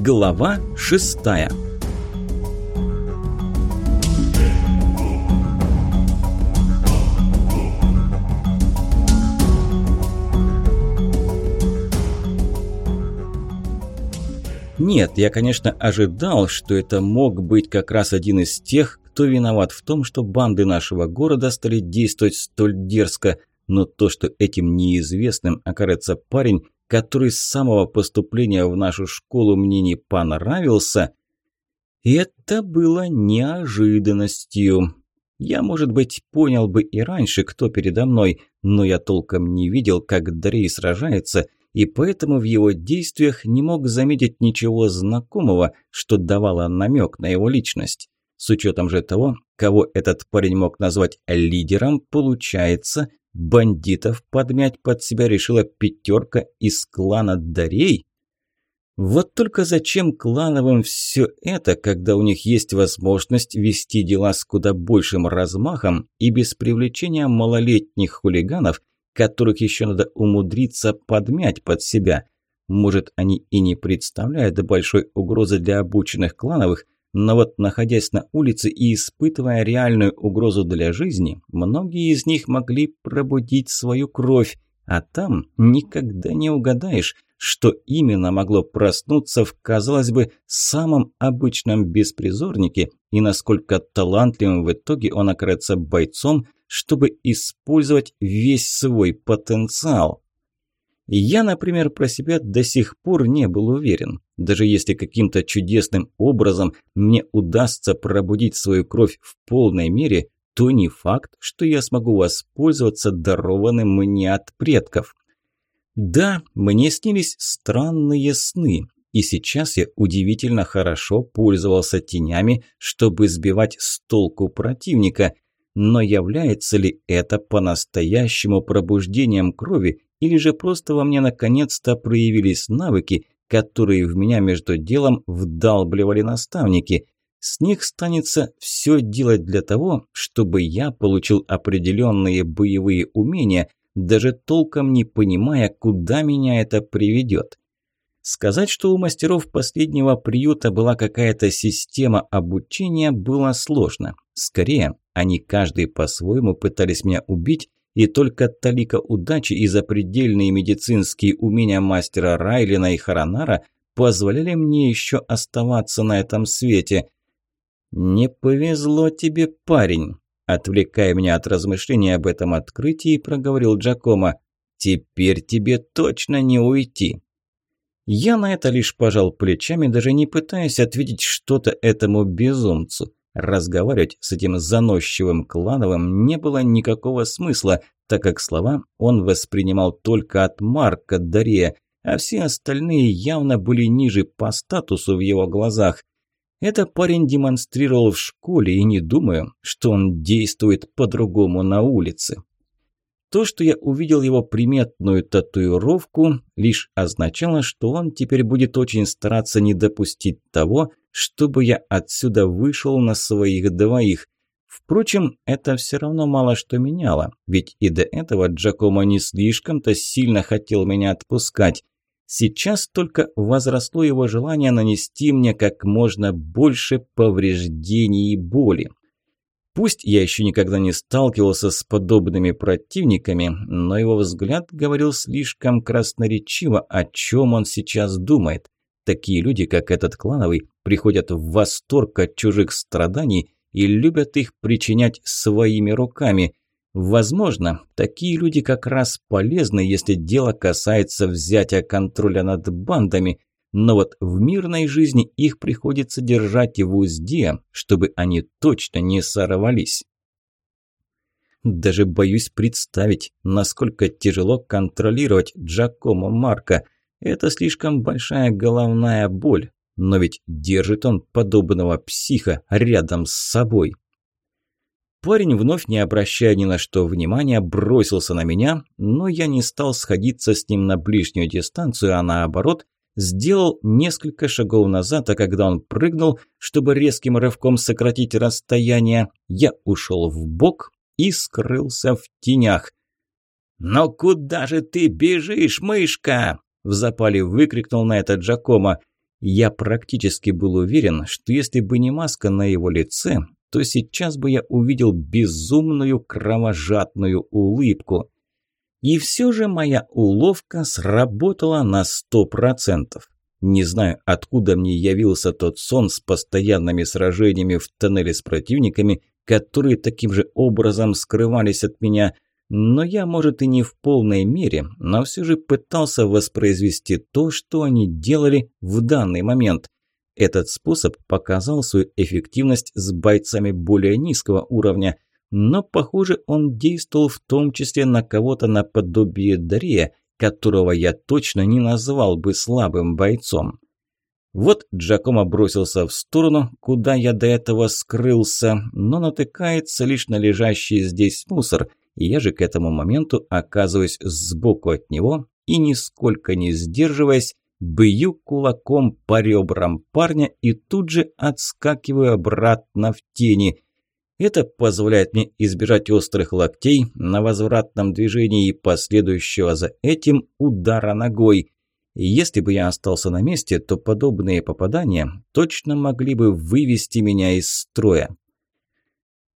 Глава шестая. Нет, я, конечно, ожидал, что это мог быть как раз один из тех, кто виноват в том, что банды нашего города стали действовать столь дерзко, но то, что этим неизвестным окажется парень, который с самого поступления в нашу школу мне не понравился, это было неожиданностью. Я, может быть, понял бы и раньше, кто передо мной, но я толком не видел, как Дарей сражается, и поэтому в его действиях не мог заметить ничего знакомого, что давало намек на его личность. С учетом же того, кого этот парень мог назвать лидером, получается, Бандитов подмять под себя решила пятерка из клана Дарей? Вот только зачем клановым все это, когда у них есть возможность вести дела с куда большим размахом и без привлечения малолетних хулиганов, которых еще надо умудриться подмять под себя? Может, они и не представляют большой угрозы для обученных клановых, но вот находясь на улице и испытывая реальную угрозу для жизни, многие из них могли пробудить свою кровь, а там никогда не угадаешь, что именно могло проснуться в, казалось бы, самом обычном беспризорнике и насколько талантливым в итоге он окажется бойцом, чтобы использовать весь свой потенциал. Я, например, про себя до сих пор не был уверен. Даже если каким-то чудесным образом мне удастся пробудить свою кровь в полной мере, то не факт, что я смогу воспользоваться дарованным мне от предков. Да, мне снились странные сны, и сейчас я удивительно хорошо пользовался тенями, чтобы сбивать с толку противника. Но является ли это по-настоящему пробуждением крови или же просто во мне наконец-то проявились навыки, которые в меня между делом вдалбливали наставники. С них станется все делать для того, чтобы я получил определенные боевые умения, даже толком не понимая, куда меня это приведет. Сказать, что у мастеров последнего приюта была какая-то система обучения, было сложно. Скорее, они каждый по-своему пытались меня убить, и только талика удачи и запредельные медицинские умения мастера Райлина и Харанара позволяли мне еще оставаться на этом свете. «Не повезло тебе, парень», – отвлекая меня от размышлений об этом открытии, проговорил Джакома. «Теперь тебе точно не уйти». Я на это лишь пожал плечами, даже не пытаясь ответить что-то этому безумцу. Разговаривать с этим заносчивым клановым не было никакого смысла, так как слова он воспринимал только от Марка Дария, а все остальные явно были ниже по статусу в его глазах. Это парень демонстрировал в школе, и не думаю, что он действует по-другому на улице. То, что я увидел его приметную татуировку, лишь означало, что он теперь будет очень стараться не допустить того, чтобы я отсюда вышел на своих двоих. Впрочем, это все равно мало что меняло, ведь и до этого Джакомо не слишком-то сильно хотел меня отпускать. Сейчас только возросло его желание нанести мне как можно больше повреждений и боли. Пусть я еще никогда не сталкивался с подобными противниками, но его взгляд говорил слишком красноречиво, о чем он сейчас думает. Такие люди, как этот клановый, приходят в восторг от чужих страданий и любят их причинять своими руками. Возможно, такие люди как раз полезны, если дело касается взятия контроля над бандами, но вот в мирной жизни их приходится держать в узде, чтобы они точно не сорвались. Даже боюсь представить, насколько тяжело контролировать Джакомо Марка. Это слишком большая головная боль, но ведь держит он подобного психа рядом с собой. Парень, вновь не обращая ни на что внимания, бросился на меня, но я не стал сходиться с ним на ближнюю дистанцию, а наоборот – сделал несколько шагов назад, а когда он прыгнул, чтобы резким рывком сократить расстояние, я ушел в бок и скрылся в тенях. «Но куда же ты бежишь, мышка?» – в запале выкрикнул на это Джакома. Я практически был уверен, что если бы не маска на его лице, то сейчас бы я увидел безумную кровожадную улыбку. И все же моя уловка сработала на сто процентов. Не знаю, откуда мне явился тот сон с постоянными сражениями в тоннеле с противниками, которые таким же образом скрывались от меня, но я, может, и не в полной мере, но все же пытался воспроизвести то, что они делали в данный момент. Этот способ показал свою эффективность с бойцами более низкого уровня, но, похоже, он действовал в том числе на кого-то наподобие Дария, которого я точно не назвал бы слабым бойцом. Вот Джакомо бросился в сторону, куда я до этого скрылся, но натыкается лишь на лежащий здесь мусор, и я же к этому моменту оказываюсь сбоку от него и, нисколько не сдерживаясь, бью кулаком по ребрам парня и тут же отскакиваю обратно в тени. Это позволяет мне избежать острых локтей на возвратном движении и последующего за этим удара ногой – если бы я остался на месте, то подобные попадания точно могли бы вывести меня из строя.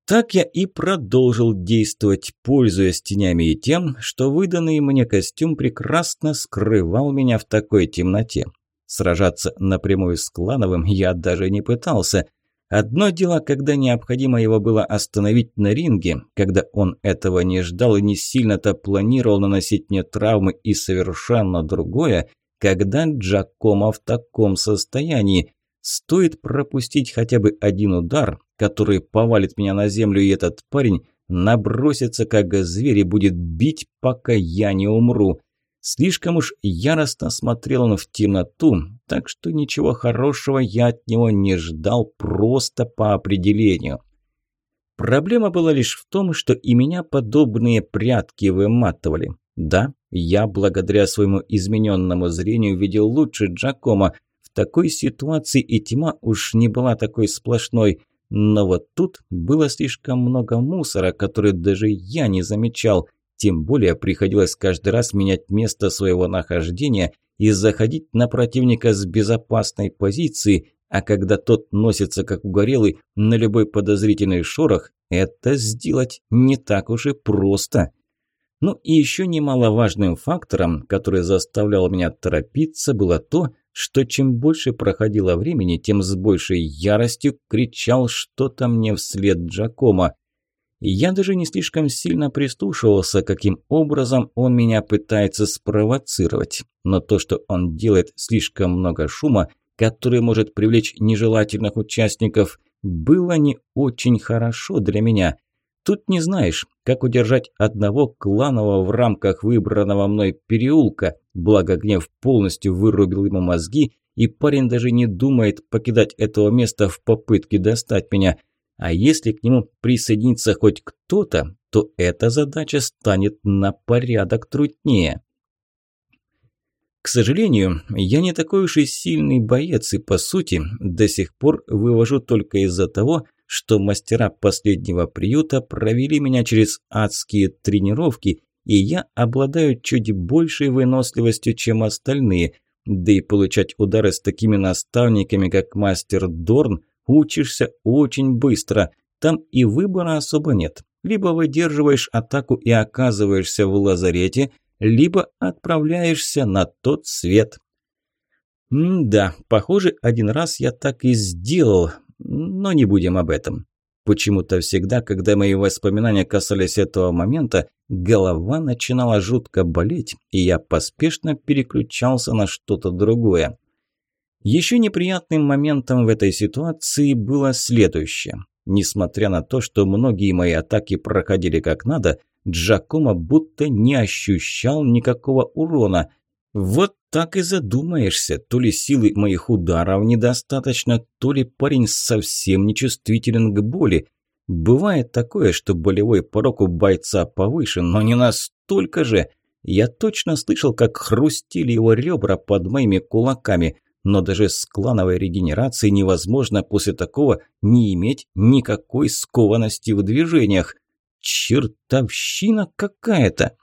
Так я и продолжил действовать, пользуясь тенями и тем, что выданный мне костюм прекрасно скрывал меня в такой темноте. Сражаться напрямую с Клановым я даже не пытался. Одно дело, когда необходимо его было остановить на ринге, когда он этого не ждал и не сильно-то планировал наносить мне травмы, и совершенно другое, когда Джакомо в таком состоянии. Стоит пропустить хотя бы один удар, который повалит меня на землю, и этот парень набросится как зверь и будет бить, пока я не умру. Слишком уж яростно смотрел он в темноту, так что ничего хорошего я от него не ждал просто по определению. Проблема была лишь в том, что и меня подобные прятки выматывали. Да, я, благодаря своему измененному зрению, видел лучше Джакома. В такой ситуации и тьма уж не была такой сплошной. Но вот тут было слишком много мусора, который даже я не замечал. Тем более приходилось каждый раз менять место своего нахождения и заходить на противника с безопасной позиции, а когда тот носится как угорелый на любой подозрительный шорох, это сделать не так уж и просто. Ну и еще немаловажным фактором, который заставлял меня торопиться, было то, что чем больше проходило времени, тем с большей яростью кричал что-то мне вслед Джакома. Я даже не слишком сильно прислушивался, каким образом он меня пытается спровоцировать. Но то, что он делает слишком много шума, который может привлечь нежелательных участников, было не очень хорошо для меня – Тут не знаешь, как удержать одного кланового в рамках выбранного мной переулка, благо гнев полностью вырубил ему мозги, и парень даже не думает покидать этого места в попытке достать меня. А если к нему присоединится хоть кто-то, то эта задача станет на порядок труднее. К сожалению, я не такой уж и сильный боец, и по сути до сих пор вывожу только из-за того, что мастера последнего приюта провели меня через адские тренировки, и я обладаю чуть большей выносливостью, чем остальные. Да и получать удары с такими наставниками, как мастер Дорн, учишься очень быстро. Там и выбора особо нет. Либо выдерживаешь атаку и оказываешься в лазарете, либо отправляешься на тот свет. Да, похоже, один раз я так и сделал, но не будем об этом. Почему-то всегда, когда мои воспоминания касались этого момента, голова начинала жутко болеть, и я поспешно переключался на что-то другое. Еще неприятным моментом в этой ситуации было следующее. Несмотря на то, что многие мои атаки проходили как надо, Джакомо будто не ощущал никакого урона. Вот так и задумаешься, то ли силы моих ударов недостаточно, то ли парень совсем нечувствителен к боли. Бывает такое, что болевой порог у бойца повышен, но не настолько же. Я точно слышал, как хрустили его ребра под моими кулаками, но даже с клановой регенерацией невозможно после такого не иметь никакой скованности в движениях. Чертовщина какая-то!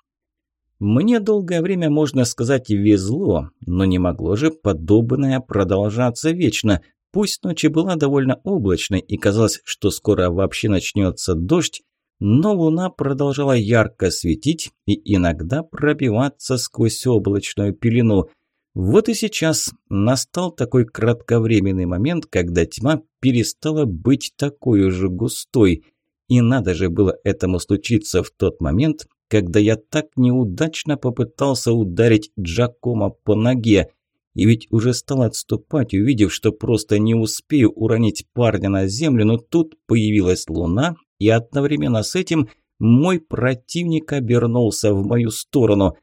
Мне долгое время, можно сказать, везло, но не могло же подобное продолжаться вечно. Пусть ночь была довольно облачной и казалось, что скоро вообще начнется дождь, но луна продолжала ярко светить и иногда пробиваться сквозь облачную пелену. Вот и сейчас настал такой кратковременный момент, когда тьма перестала быть такой уже густой. И надо же было этому случиться в тот момент, когда я так неудачно попытался ударить Джакома по ноге. И ведь уже стал отступать, увидев, что просто не успею уронить парня на землю, но тут появилась луна, и одновременно с этим мой противник обернулся в мою сторону.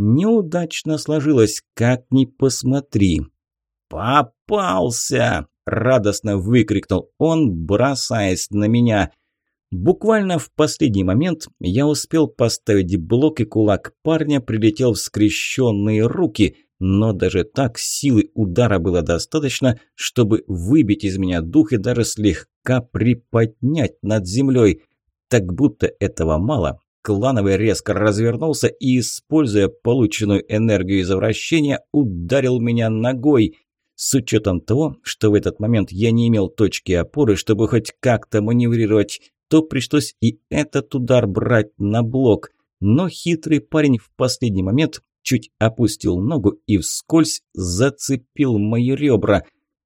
Неудачно сложилось, как ни посмотри. «Попался!» – радостно выкрикнул он, бросаясь на меня – Буквально в последний момент я успел поставить блок, и кулак парня прилетел в скрещенные руки, но даже так силы удара было достаточно, чтобы выбить из меня дух и даже слегка приподнять над землей. Так будто этого мало, клановый резко развернулся и, используя полученную энергию из вращения, ударил меня ногой. С учетом того, что в этот момент я не имел точки опоры, чтобы хоть как-то маневрировать, то пришлось и этот удар брать на блок. Но хитрый парень в последний момент чуть опустил ногу и вскользь зацепил мои ребра.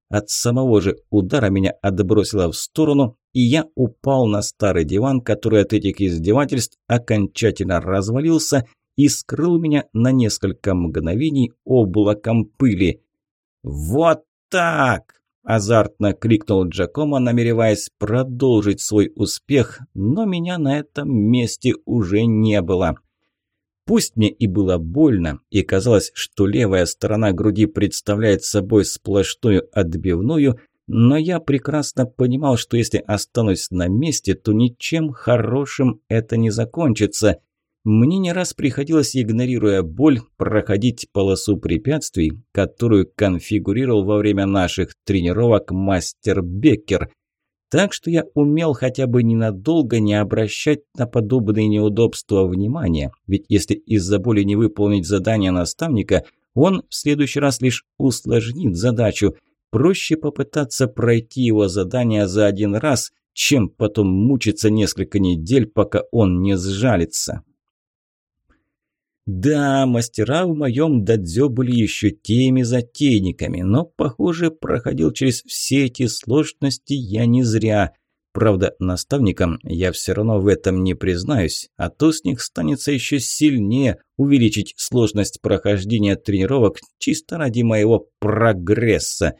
От самого же удара меня отбросило в сторону, и я упал на старый диван, который от этих издевательств окончательно развалился и скрыл меня на несколько мгновений облаком пыли. «Вот так!» Азартно крикнул Джакомо, намереваясь продолжить свой успех, но меня на этом месте уже не было. Пусть мне и было больно, и казалось, что левая сторона груди представляет собой сплошную отбивную, но я прекрасно понимал, что если останусь на месте, то ничем хорошим это не закончится – мне не раз приходилось, игнорируя боль, проходить полосу препятствий, которую конфигурировал во время наших тренировок мастер Беккер. Так что я умел хотя бы ненадолго не обращать на подобные неудобства внимания, ведь если из-за боли не выполнить задание наставника, он в следующий раз лишь усложнит задачу. Проще попытаться пройти его задание за один раз, чем потом мучиться несколько недель, пока он не сжалится. Да, мастера в моем дадзё были еще теми затейниками, но, похоже, проходил через все эти сложности я не зря. Правда, наставникам я все равно в этом не признаюсь, а то с них станется еще сильнее увеличить сложность прохождения тренировок чисто ради моего прогресса.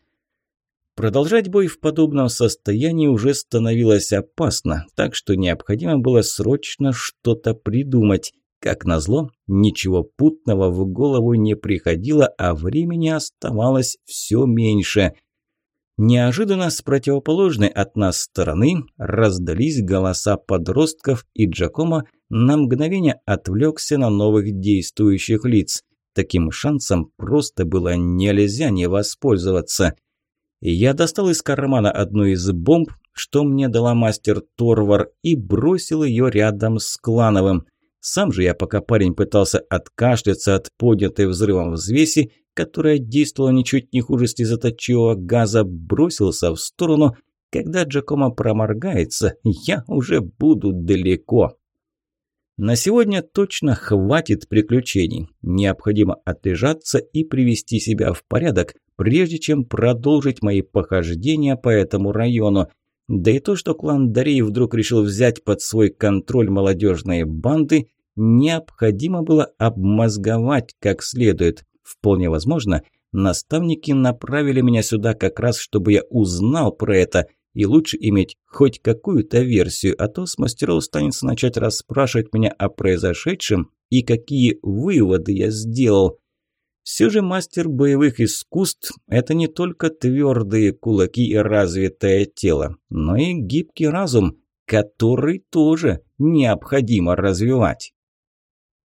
Продолжать бой в подобном состоянии уже становилось опасно, так что необходимо было срочно что-то придумать. Как назло, ничего путного в голову не приходило, а времени оставалось все меньше. Неожиданно с противоположной от нас стороны раздались голоса подростков, и Джакомо на мгновение отвлекся на новых действующих лиц. Таким шансом просто было нельзя не воспользоваться. Я достал из кармана одну из бомб, что мне дала мастер Торвар, и бросил ее рядом с Клановым. Сам же я, пока парень пытался откашляться от поднятой взрывом взвеси, которая действовала ничуть не хуже слезоточивого газа, бросился в сторону. Когда Джакомо проморгается, я уже буду далеко. На сегодня точно хватит приключений. Необходимо отлежаться и привести себя в порядок, прежде чем продолжить мои похождения по этому району. Да и то, что клан Дарей вдруг решил взять под свой контроль молодежные банды, необходимо было обмозговать как следует. Вполне возможно, наставники направили меня сюда как раз, чтобы я узнал про это, и лучше иметь хоть какую-то версию, а то с мастеров станется начать расспрашивать меня о произошедшем и какие выводы я сделал. Все же мастер боевых искусств – это не только твердые кулаки и развитое тело, но и гибкий разум, который тоже необходимо развивать.